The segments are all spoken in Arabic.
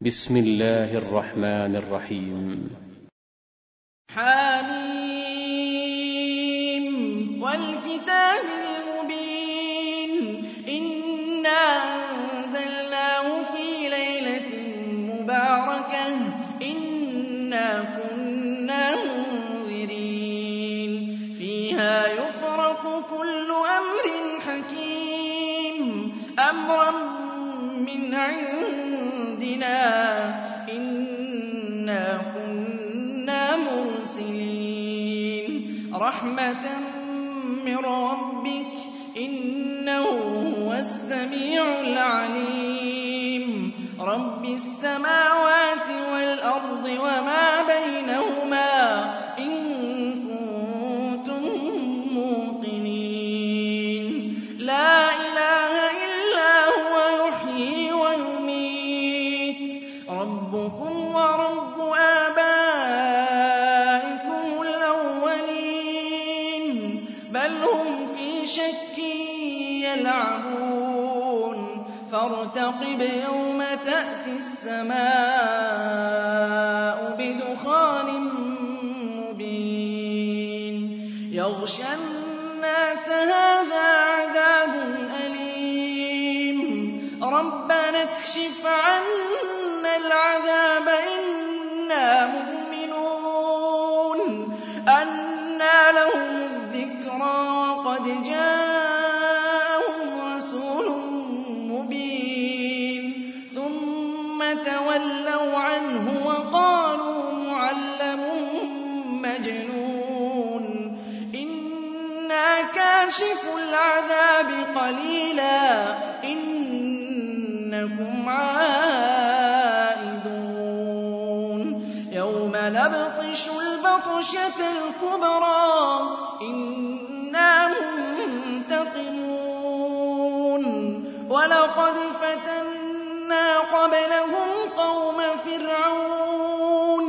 بسم الله الرحمن الرحيم. حميم والكتاب المبين. إنا رحمة من ربك إنه هو السميع العليم رب السماوات والأرض وما بينهما إن كنتم موقنين لا إله إلا هو يحيي ويميت ربكم شك يلعبون. فارتقب يوم تأتي السماء بدخان مبين. يغشى الناس كاشف العذاب قليلا. إنكم عائدون. يوم نبطش البطشة الكبرى. إنا منتقمون. ولقد فتنا قبلهم قوم فرعون.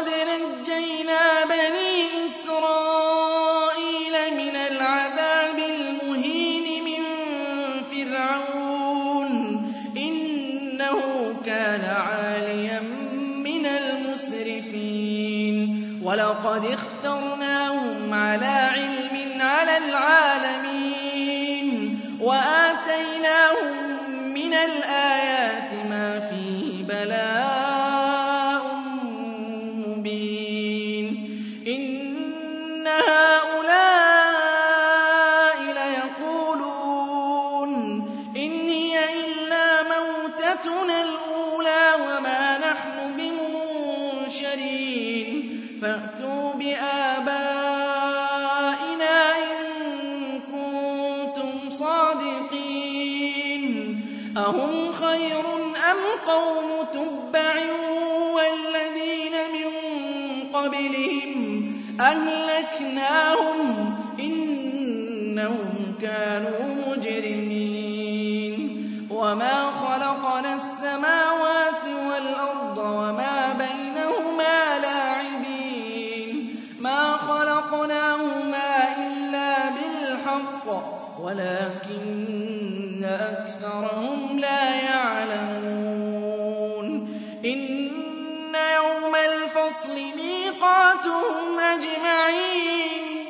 ولقد نجينا بني إسرائيل من العذاب المهين من فرعون. إنه كان عاليا من المسرفين. ولقد اخترناهم على علم على العالمين. وآتيناهم من الآيات ما فيه بلاء. فأتوا بآبائنا إن كنتم صَادِقِينَ. أَهُمْ خَيْرٌ أَمْ قَوْمُ تُبَّعٍ وَالَّذِينَ مِن قَبْلِهِمْ ۚ أَهْلَكْنَاهُمْ ۖ إِنَّهُمْ كَانُوا مُجْرِمِينَ. إِنَّ يَوْمَ الْفَصْلِ مِيقَاتُهُمْ أَجْمَعِينَ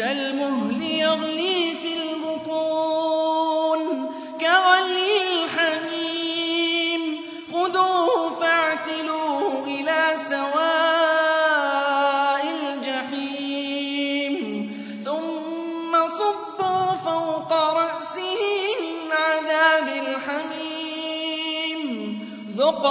كَالْمُهْلِ يَغْلِي فِي الْبُطُونِ كَغَلْيِ الْحَمِيمِ. خُذُوهُ فَاعْتِلُوهُ إِلَىٰ سَوَاءِ الْجَحِيمِ. ثُمَّ صُبُّوا فَوْقَ رَأْسِهِ مِنْ عَذَابِ الْحَمِيمِ. ذُقْ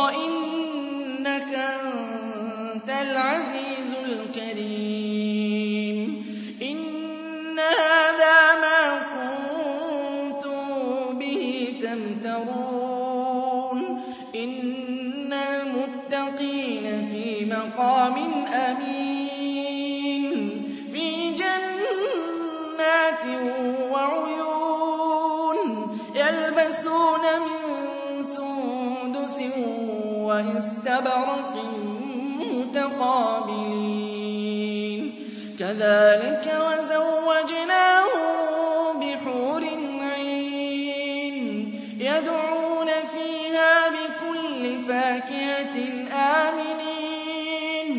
وَإِسْتَبْرَقٍ مُّتَقَابِلِينَ. كَذَٰلِكَ وَزَوَّجْنَاهُم بِحُورٍ عِينٍ يَدْعُونَ فِيهَا بِكُلِّ فَاكِهَةٍ آمِنِينَ.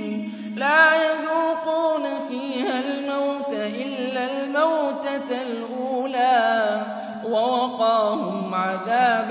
لَا يَذُوقُونَ فِيهَا الْمَوْتَ إِلَّا الْمَوْتَةَ الْأُولَىٰ وَوَقَاهُمْ عَذَابَ